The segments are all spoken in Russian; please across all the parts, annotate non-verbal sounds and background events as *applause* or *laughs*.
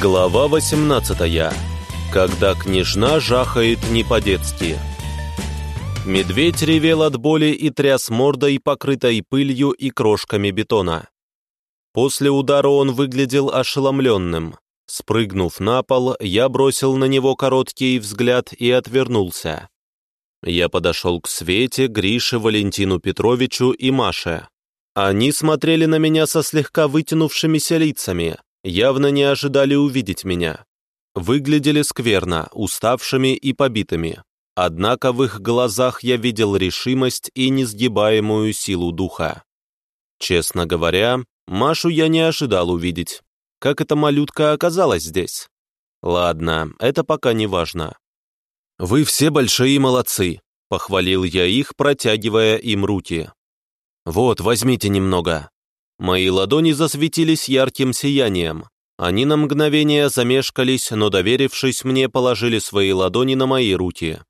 Глава 18. Когда княжна жахает не по-детски. Медведь ревел от боли и тряс мордой, покрытой пылью и крошками бетона. После удара он выглядел ошеломленным. Спрыгнув на пол, я бросил на него короткий взгляд и отвернулся. Я подошел к Свете, Грише, Валентину Петровичу и Маше. Они смотрели на меня со слегка вытянувшимися лицами, явно не ожидали увидеть меня. Выглядели скверно, уставшими и побитыми. Однако в их глазах я видел решимость и несгибаемую силу духа. Честно говоря, Машу я не ожидал увидеть. Как эта малютка оказалась здесь? Ладно, это пока не важно. «Вы все большие молодцы», — похвалил я их, протягивая им руки. «Вот, возьмите немного. Мои ладони засветились ярким сиянием. Они на мгновение замешкались, но, доверившись мне, положили свои ладони на мои руки.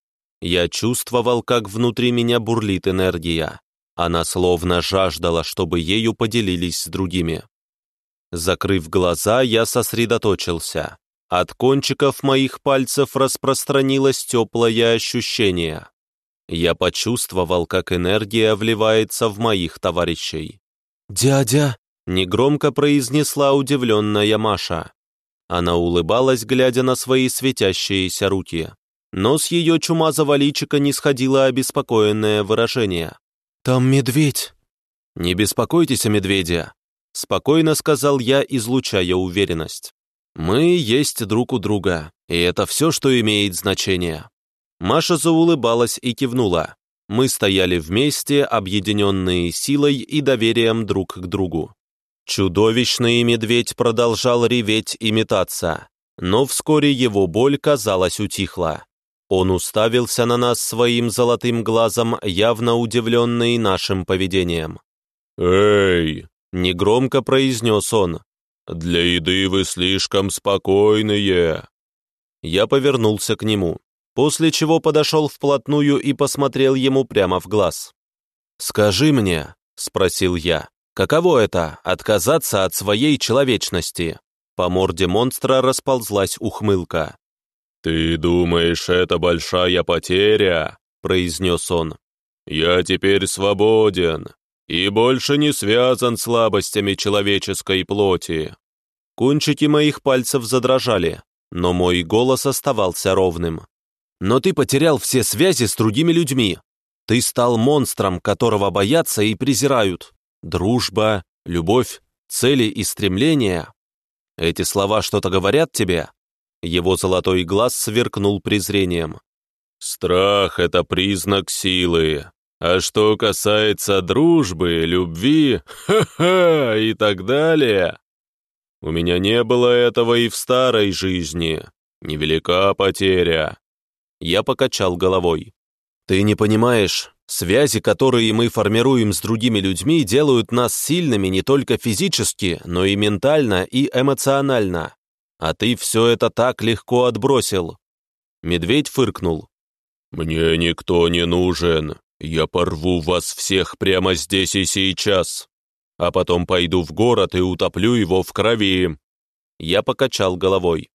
Я чувствовал, как внутри меня бурлит энергия. Она словно жаждала, чтобы ею поделились с другими. Закрыв глаза, я сосредоточился. От кончиков моих пальцев распространилось теплое ощущение. Я почувствовал, как энергия вливается в моих товарищей. «Дядя!» — негромко произнесла удивленная Маша. Она улыбалась, глядя на свои светящиеся руки. Но с ее чумазого личика не сходило обеспокоенное выражение. «Там медведь!» «Не беспокойтесь о медведе!» — спокойно сказал я, излучая уверенность. «Мы есть друг у друга, и это все, что имеет значение». Маша заулыбалась и кивнула. Мы стояли вместе, объединенные силой и доверием друг к другу. Чудовищный медведь продолжал реветь и метаться, но вскоре его боль, казалось, утихла. Он уставился на нас своим золотым глазом, явно удивленный нашим поведением. «Эй!» — негромко произнес он. «Для еды вы слишком спокойные!» Я повернулся к нему после чего подошел вплотную и посмотрел ему прямо в глаз. «Скажи мне», — спросил я, — «каково это — отказаться от своей человечности?» По морде монстра расползлась ухмылка. «Ты думаешь, это большая потеря?» — произнес он. «Я теперь свободен и больше не связан слабостями человеческой плоти». Кончики моих пальцев задрожали, но мой голос оставался ровным. Но ты потерял все связи с другими людьми. Ты стал монстром, которого боятся и презирают. Дружба, любовь, цели и стремления. Эти слова что-то говорят тебе?» Его золотой глаз сверкнул презрением. «Страх — это признак силы. А что касается дружбы, любви, *laughs* ха-ха, и так далее, у меня не было этого и в старой жизни. Невелика потеря. Я покачал головой. «Ты не понимаешь, связи, которые мы формируем с другими людьми, делают нас сильными не только физически, но и ментально и эмоционально. А ты все это так легко отбросил». Медведь фыркнул. «Мне никто не нужен. Я порву вас всех прямо здесь и сейчас. А потом пойду в город и утоплю его в крови». Я покачал головой.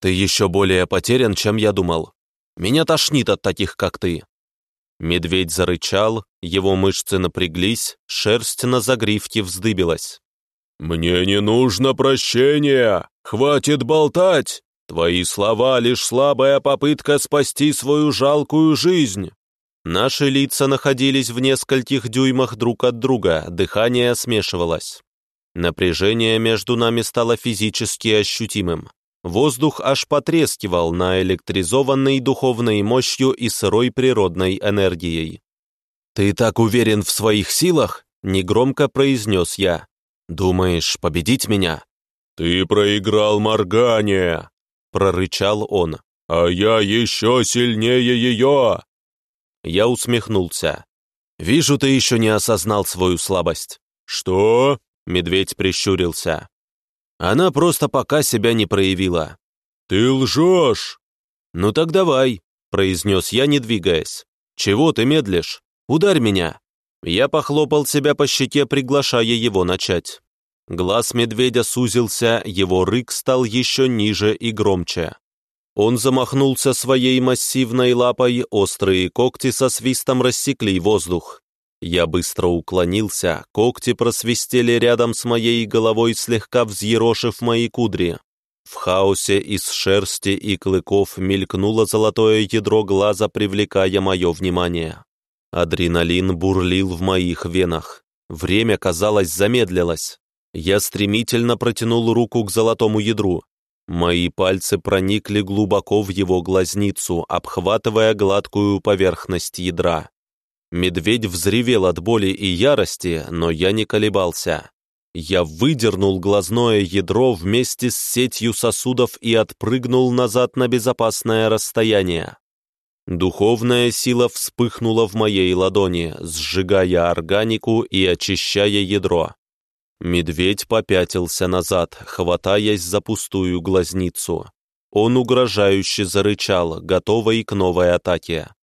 «Ты еще более потерян, чем я думал. Меня тошнит от таких, как ты». Медведь зарычал, его мышцы напряглись, шерсть на загривке вздыбилась. «Мне не нужно прощения! Хватит болтать! Твои слова — лишь слабая попытка спасти свою жалкую жизнь!» Наши лица находились в нескольких дюймах друг от друга, дыхание смешивалось. Напряжение между нами стало физически ощутимым. Воздух аж потрескивал на электризованной духовной мощью и сырой природной энергией. «Ты так уверен в своих силах?» — негромко произнес я. «Думаешь, победить меня?» «Ты проиграл моргание!» — прорычал он. «А я еще сильнее ее!» Я усмехнулся. «Вижу, ты еще не осознал свою слабость». «Что?» — медведь прищурился. Она просто пока себя не проявила. «Ты лжешь!» «Ну так давай», — произнес я, не двигаясь. «Чего ты медлишь? Ударь меня!» Я похлопал себя по щеке, приглашая его начать. Глаз медведя сузился, его рык стал еще ниже и громче. Он замахнулся своей массивной лапой, острые когти со свистом рассекли воздух. Я быстро уклонился, когти просвистели рядом с моей головой, слегка взъерошив мои кудри. В хаосе из шерсти и клыков мелькнуло золотое ядро глаза, привлекая мое внимание. Адреналин бурлил в моих венах. Время, казалось, замедлилось. Я стремительно протянул руку к золотому ядру. Мои пальцы проникли глубоко в его глазницу, обхватывая гладкую поверхность ядра. Медведь взревел от боли и ярости, но я не колебался. Я выдернул глазное ядро вместе с сетью сосудов и отпрыгнул назад на безопасное расстояние. Духовная сила вспыхнула в моей ладони, сжигая органику и очищая ядро. Медведь попятился назад, хватаясь за пустую глазницу. Он угрожающе зарычал, готовый к новой атаке.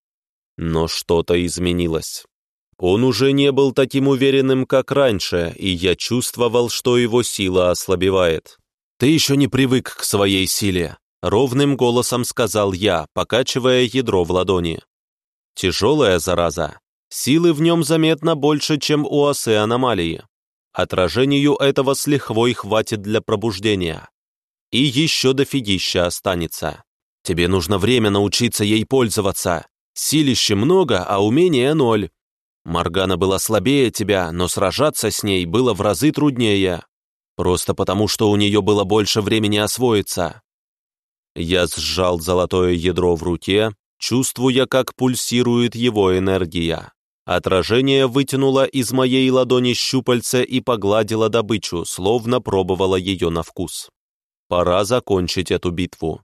Но что-то изменилось. Он уже не был таким уверенным, как раньше, и я чувствовал, что его сила ослабевает. «Ты еще не привык к своей силе», — ровным голосом сказал я, покачивая ядро в ладони. «Тяжелая зараза. Силы в нем заметно больше, чем у осы аномалии. Отражению этого с лихвой хватит для пробуждения. И еще дофигища останется. Тебе нужно время научиться ей пользоваться. Силище много, а умения ноль. Маргана была слабее тебя, но сражаться с ней было в разы труднее. Просто потому, что у нее было больше времени освоиться. Я сжал золотое ядро в руке, чувствуя, как пульсирует его энергия. Отражение вытянуло из моей ладони щупальце и погладило добычу, словно пробовало ее на вкус. Пора закончить эту битву.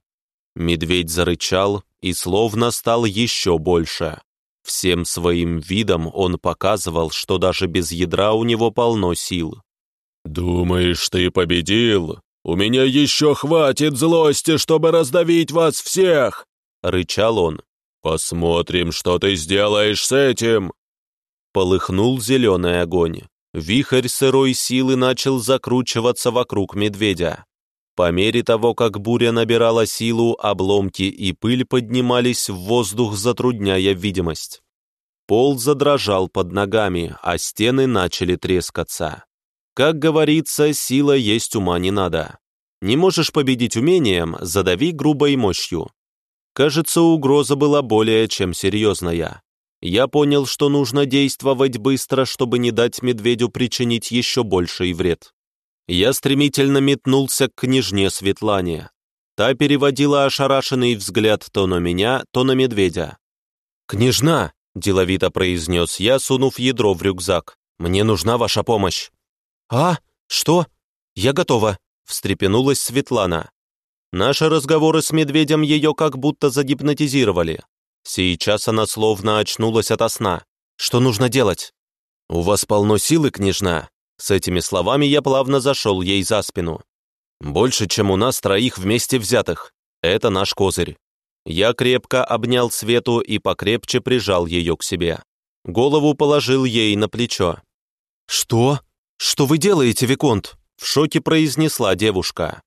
Медведь зарычал и словно стал еще больше. Всем своим видом он показывал, что даже без ядра у него полно сил. «Думаешь, ты победил? У меня еще хватит злости, чтобы раздавить вас всех!» — рычал он. «Посмотрим, что ты сделаешь с этим!» Полыхнул зеленый огонь. Вихрь сырой силы начал закручиваться вокруг медведя. По мере того, как буря набирала силу, обломки и пыль поднимались в воздух, затрудняя видимость. Пол задрожал под ногами, а стены начали трескаться. Как говорится, сила есть ума не надо. Не можешь победить умением, задави грубой мощью. Кажется, угроза была более чем серьезная. Я понял, что нужно действовать быстро, чтобы не дать медведю причинить еще больший вред. Я стремительно метнулся к княжне Светлане. Та переводила ошарашенный взгляд то на меня, то на медведя. «Княжна!» – деловито произнес я, сунув ядро в рюкзак. «Мне нужна ваша помощь». «А? Что? Я готова», – встрепенулась Светлана. Наши разговоры с медведем ее как будто загипнотизировали. Сейчас она словно очнулась ото сна. Что нужно делать? «У вас полно силы, княжна!» С этими словами я плавно зашел ей за спину. «Больше, чем у нас троих вместе взятых. Это наш козырь». Я крепко обнял Свету и покрепче прижал ее к себе. Голову положил ей на плечо. «Что? Что вы делаете, Виконт?» В шоке произнесла девушка.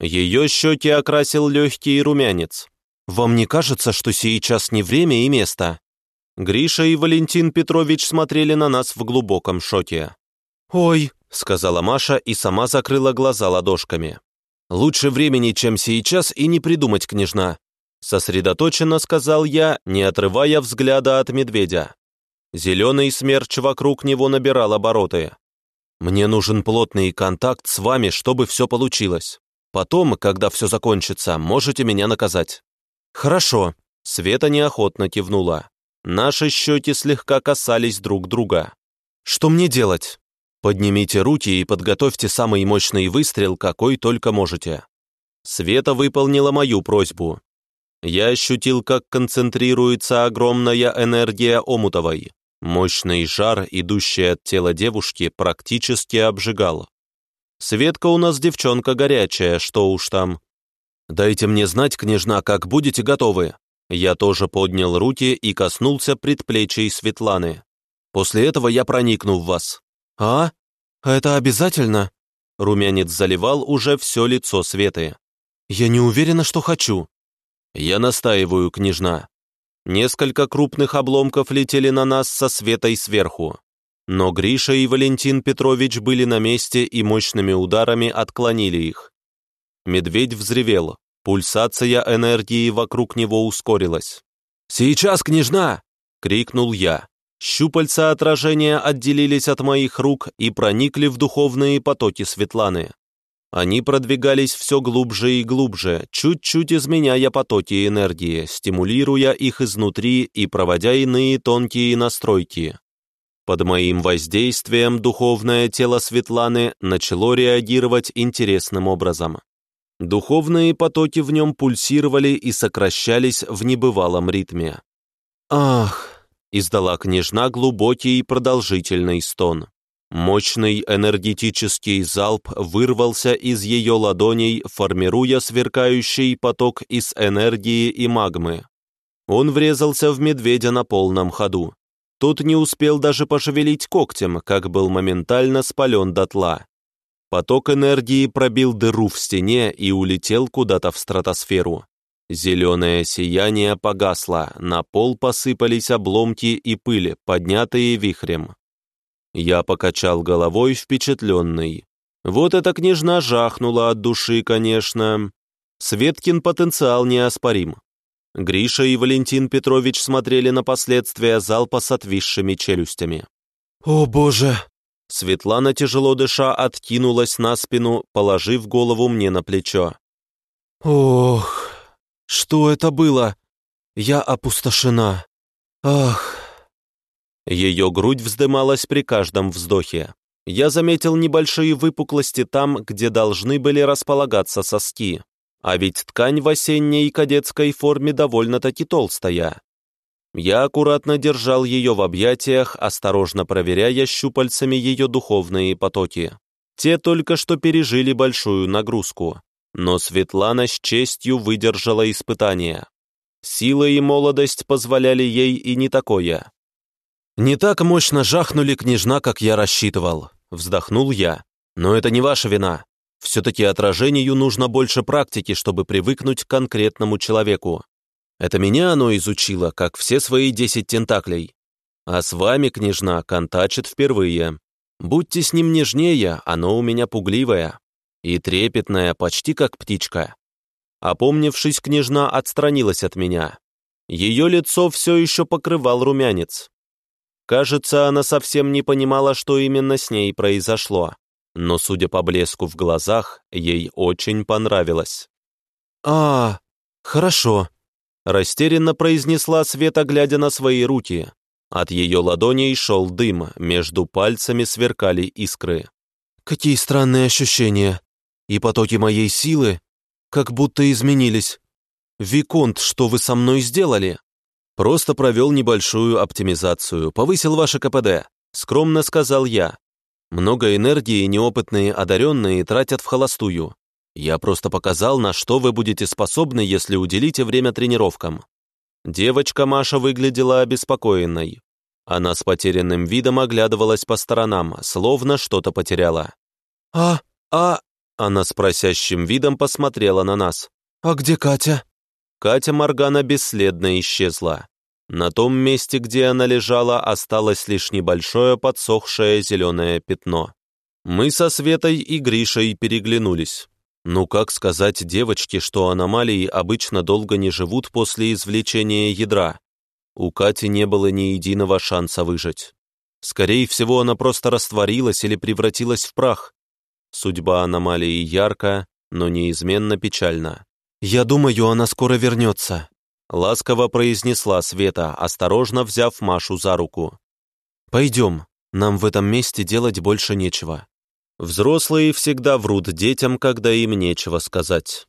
Ее щеки окрасил легкий румянец. «Вам не кажется, что сейчас не время и место?» Гриша и Валентин Петрович смотрели на нас в глубоком шоке. «Ой», — сказала Маша и сама закрыла глаза ладошками. «Лучше времени, чем сейчас, и не придумать, княжна», — сосредоточенно сказал я, не отрывая взгляда от медведя. Зеленый смерч вокруг него набирал обороты. «Мне нужен плотный контакт с вами, чтобы все получилось. Потом, когда все закончится, можете меня наказать». «Хорошо», — Света неохотно кивнула. Наши щеки слегка касались друг друга. «Что мне делать?» «Поднимите руки и подготовьте самый мощный выстрел, какой только можете». Света выполнила мою просьбу. Я ощутил, как концентрируется огромная энергия Омутовой. Мощный жар, идущий от тела девушки, практически обжигал. Светка у нас девчонка горячая, что уж там. «Дайте мне знать, княжна, как будете готовы». Я тоже поднял руки и коснулся предплечий Светланы. «После этого я проникну в вас». «А? Это обязательно?» Румянец заливал уже все лицо Светы. «Я не уверена, что хочу». «Я настаиваю, княжна». Несколько крупных обломков летели на нас со Светой сверху. Но Гриша и Валентин Петрович были на месте и мощными ударами отклонили их. Медведь взревел, пульсация энергии вокруг него ускорилась. «Сейчас, княжна!» — крикнул я. Щупальца отражения отделились от моих рук и проникли в духовные потоки Светланы. Они продвигались все глубже и глубже, чуть-чуть изменяя потоки энергии, стимулируя их изнутри и проводя иные тонкие настройки. Под моим воздействием духовное тело Светланы начало реагировать интересным образом. Духовные потоки в нем пульсировали и сокращались в небывалом ритме. «Ах!» — издала княжна глубокий и продолжительный стон. Мощный энергетический залп вырвался из ее ладоней, формируя сверкающий поток из энергии и магмы. Он врезался в медведя на полном ходу. Тот не успел даже пошевелить когтем, как был моментально спален дотла. Поток энергии пробил дыру в стене и улетел куда-то в стратосферу. Зеленое сияние погасло, на пол посыпались обломки и пыль, поднятые вихрем. Я покачал головой, впечатленный. Вот эта княжна жахнула от души, конечно. Светкин потенциал неоспорим. Гриша и Валентин Петрович смотрели на последствия залпа с отвисшими челюстями. «О, боже!» Светлана, тяжело дыша, откинулась на спину, положив голову мне на плечо. «Ох, что это было? Я опустошена. Ах!» Ее грудь вздымалась при каждом вздохе. Я заметил небольшие выпуклости там, где должны были располагаться соски. А ведь ткань в осенней кадетской форме довольно-таки толстая. Я аккуратно держал ее в объятиях, осторожно проверяя щупальцами ее духовные потоки. Те только что пережили большую нагрузку. Но Светлана с честью выдержала испытание. Сила и молодость позволяли ей и не такое. «Не так мощно жахнули княжна, как я рассчитывал», — вздохнул я. «Но это не ваша вина. Все-таки отражению нужно больше практики, чтобы привыкнуть к конкретному человеку. Это меня оно изучило, как все свои десять тентаклей. А с вами, княжна, контачит впервые. Будьте с ним нежнее, оно у меня пугливое. И трепетное, почти как птичка. Опомнившись, княжна отстранилась от меня. Ее лицо все еще покрывал румянец. Кажется, она совсем не понимала, что именно с ней произошло но, судя по блеску в глазах, ей очень понравилось. «А, хорошо», — растерянно произнесла Света, глядя на свои руки. От ее ладоней шел дым, между пальцами сверкали искры. «Какие странные ощущения! И потоки моей силы как будто изменились. Виконт, что вы со мной сделали?» «Просто провел небольшую оптимизацию, повысил ваше КПД», — скромно сказал я. Много энергии неопытные одаренные тратят в холостую. Я просто показал, на что вы будете способны, если уделите время тренировкам. Девочка Маша выглядела обеспокоенной. Она с потерянным видом оглядывалась по сторонам, словно что-то потеряла. «А, а...» Она с просящим видом посмотрела на нас. «А где Катя?» Катя Моргана бесследно исчезла. На том месте, где она лежала, осталось лишь небольшое подсохшее зеленое пятно. Мы со Светой и Гришей переглянулись. Ну как сказать девочке, что аномалии обычно долго не живут после извлечения ядра? У Кати не было ни единого шанса выжить. Скорее всего, она просто растворилась или превратилась в прах. Судьба аномалии ярка, но неизменно печальна. «Я думаю, она скоро вернется», Ласково произнесла Света, осторожно взяв Машу за руку. «Пойдем, нам в этом месте делать больше нечего». Взрослые всегда врут детям, когда им нечего сказать.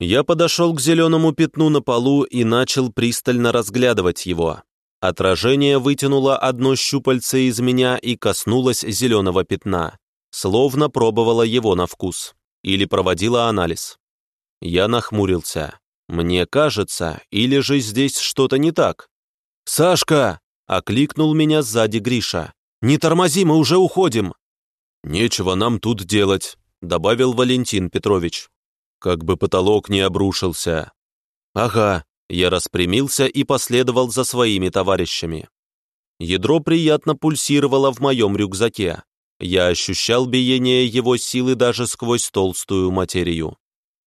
Я подошел к зеленому пятну на полу и начал пристально разглядывать его. Отражение вытянуло одно щупальце из меня и коснулось зеленого пятна, словно пробовало его на вкус или проводило анализ. Я нахмурился. Мне кажется, или же здесь что-то не так? «Сашка!» — окликнул меня сзади Гриша. «Не тормози, мы уже уходим!» «Нечего нам тут делать», — добавил Валентин Петрович. «Как бы потолок не обрушился». «Ага», — я распрямился и последовал за своими товарищами. Ядро приятно пульсировало в моем рюкзаке. Я ощущал биение его силы даже сквозь толстую материю.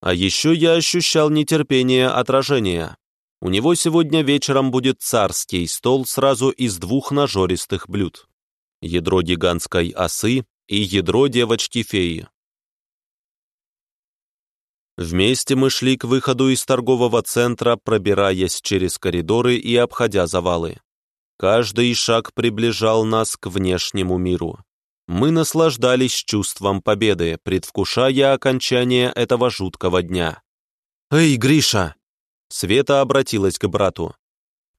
А еще я ощущал нетерпение отражения. У него сегодня вечером будет царский стол сразу из двух нажористых блюд. Ядро гигантской осы и ядро девочки-феи. Вместе мы шли к выходу из торгового центра, пробираясь через коридоры и обходя завалы. Каждый шаг приближал нас к внешнему миру. Мы наслаждались чувством победы, предвкушая окончание этого жуткого дня. «Эй, Гриша!» Света обратилась к брату.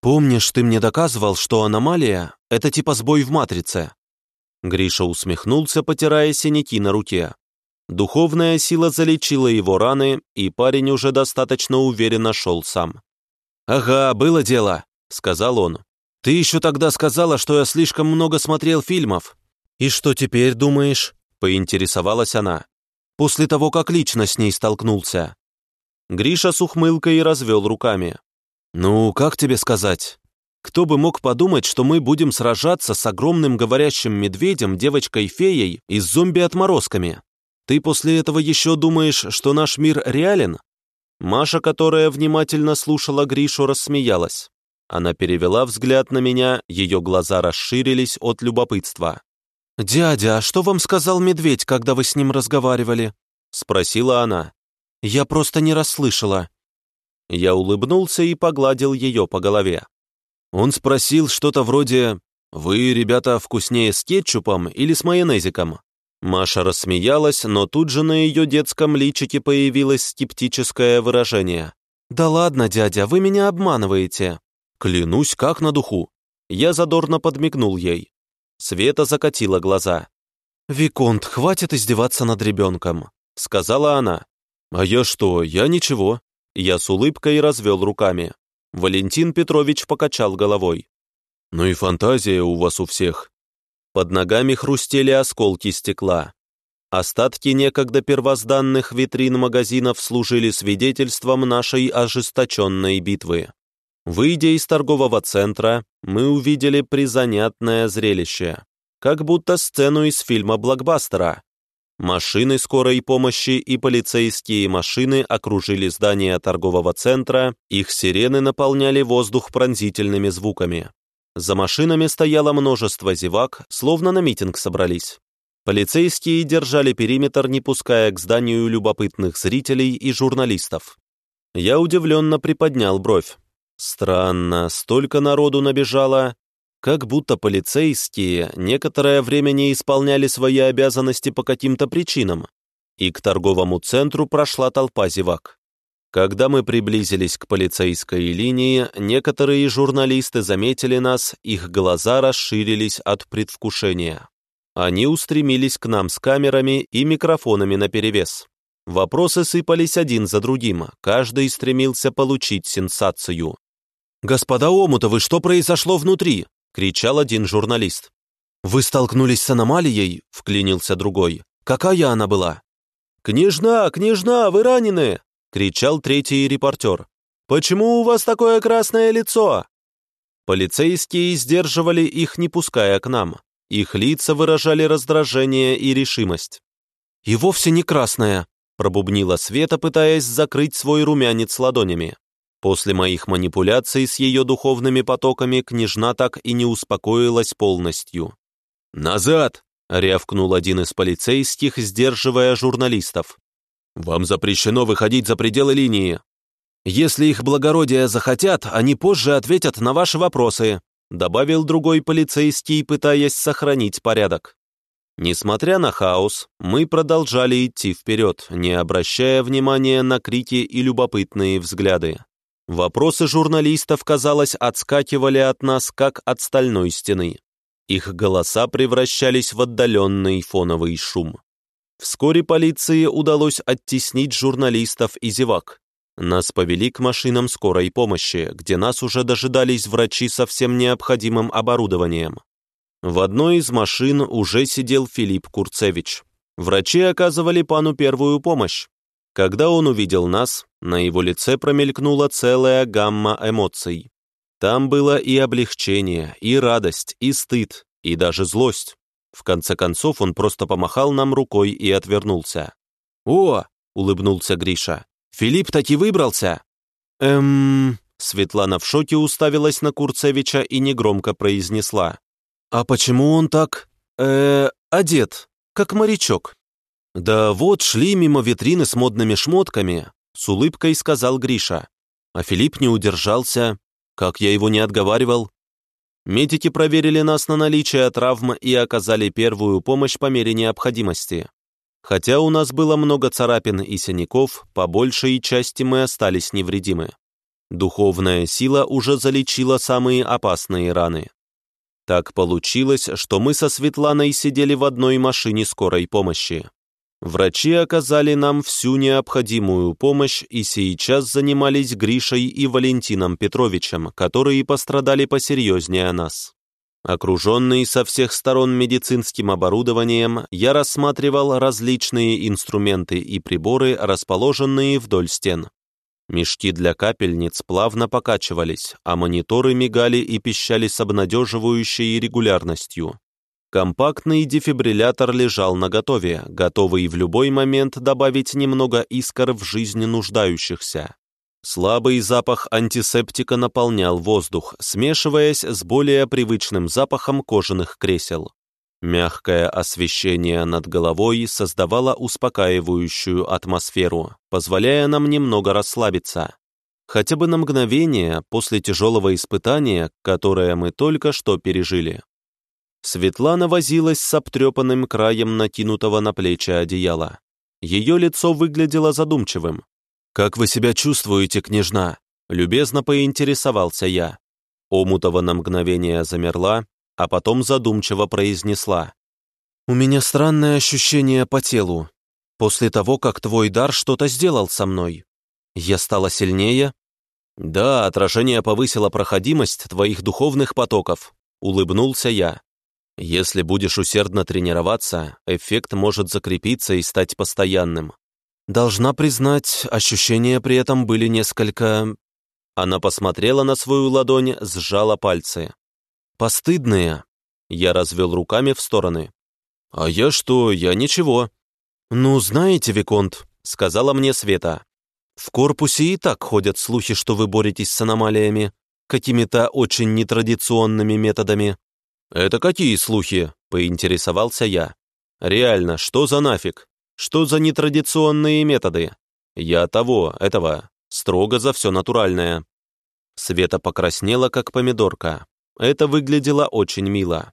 «Помнишь, ты мне доказывал, что аномалия — это типа сбой в матрице?» Гриша усмехнулся, потирая синяки на руке. Духовная сила залечила его раны, и парень уже достаточно уверенно шел сам. «Ага, было дело», — сказал он. «Ты еще тогда сказала, что я слишком много смотрел фильмов». «И что теперь думаешь?» — поинтересовалась она. «После того, как лично с ней столкнулся». Гриша с ухмылкой развел руками. «Ну, как тебе сказать? Кто бы мог подумать, что мы будем сражаться с огромным говорящим медведем, девочкой-феей и с зомби-отморозками? Ты после этого еще думаешь, что наш мир реален?» Маша, которая внимательно слушала Гришу, рассмеялась. Она перевела взгляд на меня, ее глаза расширились от любопытства. «Дядя, а что вам сказал медведь, когда вы с ним разговаривали?» — спросила она. «Я просто не расслышала». Я улыбнулся и погладил ее по голове. Он спросил что-то вроде «Вы, ребята, вкуснее с кетчупом или с майонезиком?» Маша рассмеялась, но тут же на ее детском личике появилось скептическое выражение. «Да ладно, дядя, вы меня обманываете». «Клянусь, как на духу». Я задорно подмигнул ей. Света закатила глаза. «Виконт, хватит издеваться над ребенком», — сказала она. «А я что, я ничего». Я с улыбкой развел руками. Валентин Петрович покачал головой. «Ну и фантазия у вас у всех». Под ногами хрустели осколки стекла. Остатки некогда первозданных витрин магазинов служили свидетельством нашей ожесточенной битвы. Выйдя из торгового центра, мы увидели призанятное зрелище, как будто сцену из фильма блокбастера. Машины скорой помощи и полицейские машины окружили здание торгового центра, их сирены наполняли воздух пронзительными звуками. За машинами стояло множество зевак, словно на митинг собрались. Полицейские держали периметр, не пуская к зданию любопытных зрителей и журналистов. Я удивленно приподнял бровь. Странно, столько народу набежало, как будто полицейские некоторое время не исполняли свои обязанности по каким-то причинам, и к торговому центру прошла толпа зевак. Когда мы приблизились к полицейской линии, некоторые журналисты заметили нас, их глаза расширились от предвкушения. Они устремились к нам с камерами и микрофонами наперевес. Вопросы сыпались один за другим, каждый стремился получить сенсацию. «Господа Омутовы, что произошло внутри?» — кричал один журналист. «Вы столкнулись с аномалией?» — вклинился другой. «Какая она была?» «Княжна, княжна, вы ранены!» — кричал третий репортер. «Почему у вас такое красное лицо?» Полицейские сдерживали их, не пуская к нам. Их лица выражали раздражение и решимость. «И вовсе не красное», — пробубнила Света, пытаясь закрыть свой румянец ладонями. После моих манипуляций с ее духовными потоками княжна так и не успокоилась полностью. «Назад!» — рявкнул один из полицейских, сдерживая журналистов. «Вам запрещено выходить за пределы линии. Если их благородие захотят, они позже ответят на ваши вопросы», добавил другой полицейский, пытаясь сохранить порядок. Несмотря на хаос, мы продолжали идти вперед, не обращая внимания на крики и любопытные взгляды. Вопросы журналистов, казалось, отскакивали от нас, как от стальной стены. Их голоса превращались в отдаленный фоновый шум. Вскоре полиции удалось оттеснить журналистов и зевак. Нас повели к машинам скорой помощи, где нас уже дожидались врачи со всем необходимым оборудованием. В одной из машин уже сидел Филипп Курцевич. Врачи оказывали пану первую помощь. Когда он увидел нас, на его лице промелькнула целая гамма эмоций. Там было и облегчение, и радость, и стыд, и даже злость. В конце концов он просто помахал нам рукой и отвернулся. «О!» — улыбнулся Гриша. «Филипп таки выбрался!» «Эм...» Светлана в шоке уставилась на Курцевича и негромко произнесла. «А почему он так... э одет, как морячок?» «Да вот, шли мимо витрины с модными шмотками», — с улыбкой сказал Гриша. А Филипп не удержался. Как я его не отговаривал. Медики проверили нас на наличие травм и оказали первую помощь по мере необходимости. Хотя у нас было много царапин и синяков, по большей части мы остались невредимы. Духовная сила уже залечила самые опасные раны. Так получилось, что мы со Светланой сидели в одной машине скорой помощи. Врачи оказали нам всю необходимую помощь и сейчас занимались Гришей и Валентином Петровичем, которые пострадали посерьезнее нас. Окруженный со всех сторон медицинским оборудованием, я рассматривал различные инструменты и приборы, расположенные вдоль стен. Мешки для капельниц плавно покачивались, а мониторы мигали и пищали с обнадеживающей регулярностью. Компактный дефибриллятор лежал наготове, готовый в любой момент добавить немного искр в жизнь нуждающихся. Слабый запах антисептика наполнял воздух, смешиваясь с более привычным запахом кожаных кресел. Мягкое освещение над головой создавало успокаивающую атмосферу, позволяя нам немного расслабиться. Хотя бы на мгновение после тяжелого испытания, которое мы только что пережили. Светлана возилась с обтрепанным краем накинутого на плечи одеяла. Ее лицо выглядело задумчивым. «Как вы себя чувствуете, княжна?» Любезно поинтересовался я. Омутова на мгновение замерла, а потом задумчиво произнесла. «У меня странное ощущение по телу. После того, как твой дар что-то сделал со мной. Я стала сильнее?» «Да, отражение повысило проходимость твоих духовных потоков», — улыбнулся я. «Если будешь усердно тренироваться, эффект может закрепиться и стать постоянным. Должна признать, ощущения при этом были несколько...» Она посмотрела на свою ладонь, сжала пальцы. «Постыдные!» Я развел руками в стороны. «А я что? Я ничего». «Ну, знаете, Виконт», — сказала мне Света. «В корпусе и так ходят слухи, что вы боретесь с аномалиями, какими-то очень нетрадиционными методами». «Это какие слухи?» — поинтересовался я. «Реально, что за нафиг? Что за нетрадиционные методы? Я того, этого, строго за все натуральное». Света покраснела, как помидорка. Это выглядело очень мило.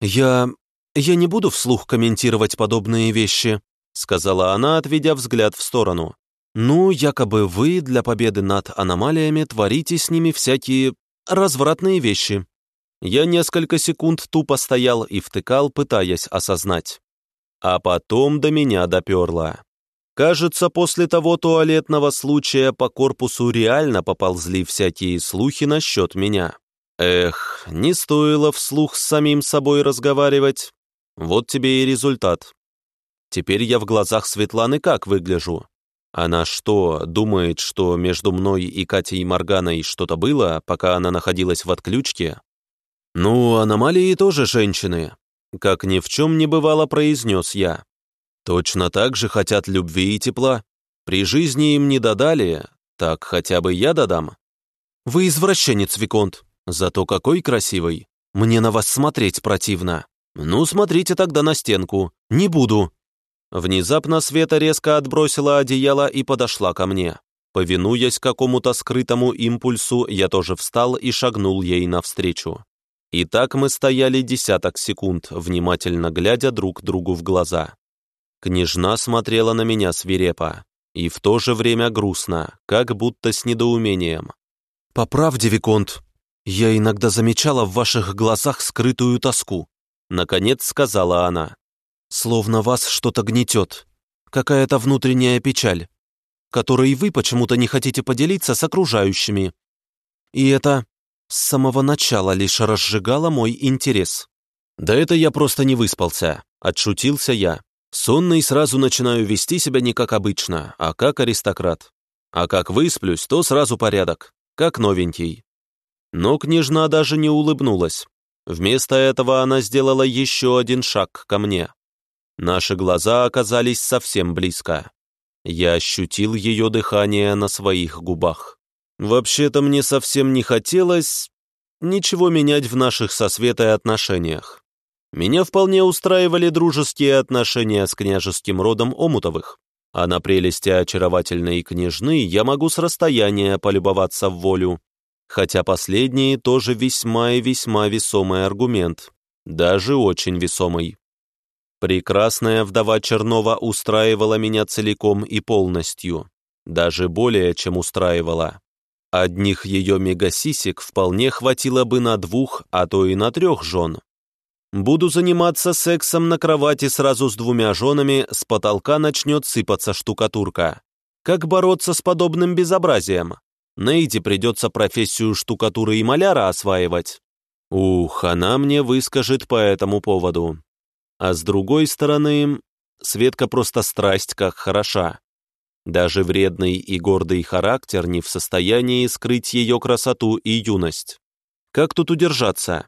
«Я... я не буду вслух комментировать подобные вещи», сказала она, отведя взгляд в сторону. «Ну, якобы вы для победы над аномалиями творите с ними всякие развратные вещи». Я несколько секунд тупо стоял и втыкал, пытаясь осознать. А потом до меня доперло. Кажется, после того туалетного случая по корпусу реально поползли всякие слухи насчет меня. Эх, не стоило вслух с самим собой разговаривать. Вот тебе и результат. Теперь я в глазах Светланы как выгляжу? Она что, думает, что между мной и Катей Морганой что-то было, пока она находилась в отключке? Ну, аномалии тоже женщины. Как ни в чем не бывало, произнес я. Точно так же хотят любви и тепла. При жизни им не додали, так хотя бы я додам. Вы извращенец, Виконт, Зато какой красивый. Мне на вас смотреть противно. Ну, смотрите тогда на стенку. Не буду». Внезапно Света резко отбросила одеяло и подошла ко мне. Повинуясь какому-то скрытому импульсу, я тоже встал и шагнул ей навстречу. И так мы стояли десяток секунд, внимательно глядя друг другу в глаза. Княжна смотрела на меня свирепо и в то же время грустно, как будто с недоумением. «По правде, Виконт, «Я иногда замечала в ваших глазах скрытую тоску», — наконец сказала она. «Словно вас что-то гнетет, какая-то внутренняя печаль, которой вы почему-то не хотите поделиться с окружающими. И это с самого начала лишь разжигало мой интерес. «Да это я просто не выспался», — отшутился я. Сонный сразу начинаю вести себя не как обычно, а как аристократ. А как высплюсь, то сразу порядок, как новенький. Но княжна даже не улыбнулась. Вместо этого она сделала еще один шаг ко мне. Наши глаза оказались совсем близко. Я ощутил ее дыхание на своих губах. Вообще-то мне совсем не хотелось ничего менять в наших со Светой отношениях. Меня вполне устраивали дружеские отношения с княжеским родом Омутовых, а на прелести очаровательной княжны я могу с расстояния полюбоваться в волю, хотя последний тоже весьма и весьма весомый аргумент, даже очень весомый. Прекрасная вдова Чернова устраивала меня целиком и полностью, даже более чем устраивала. Одних ее мегасисек вполне хватило бы на двух, а то и на трех жен. Буду заниматься сексом на кровати сразу с двумя женами, с потолка начнет сыпаться штукатурка. Как бороться с подобным безобразием? Нейди придется профессию штукатуры и маляра осваивать. Ух, она мне выскажет по этому поводу. А с другой стороны, Светка просто страсть как хороша. Даже вредный и гордый характер не в состоянии скрыть ее красоту и юность. Как тут удержаться?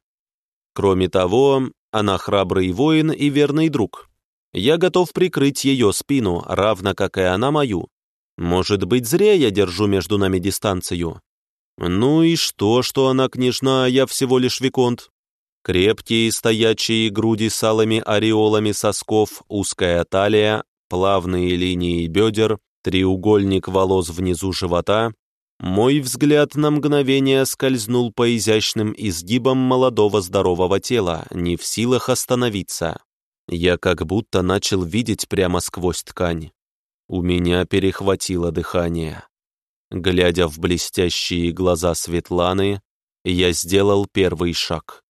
Кроме того, она храбрый воин и верный друг. Я готов прикрыть ее спину, равно как и она мою. Может быть, зря я держу между нами дистанцию. Ну и что, что она княжна, я всего лишь виконт? Крепкие стоячие груди с алыми ореолами сосков, узкая талия, плавные линии бедер, треугольник волос внизу живота, мой взгляд на мгновение скользнул по изящным изгибам молодого здорового тела, не в силах остановиться. Я как будто начал видеть прямо сквозь ткань. У меня перехватило дыхание. Глядя в блестящие глаза Светланы, я сделал первый шаг.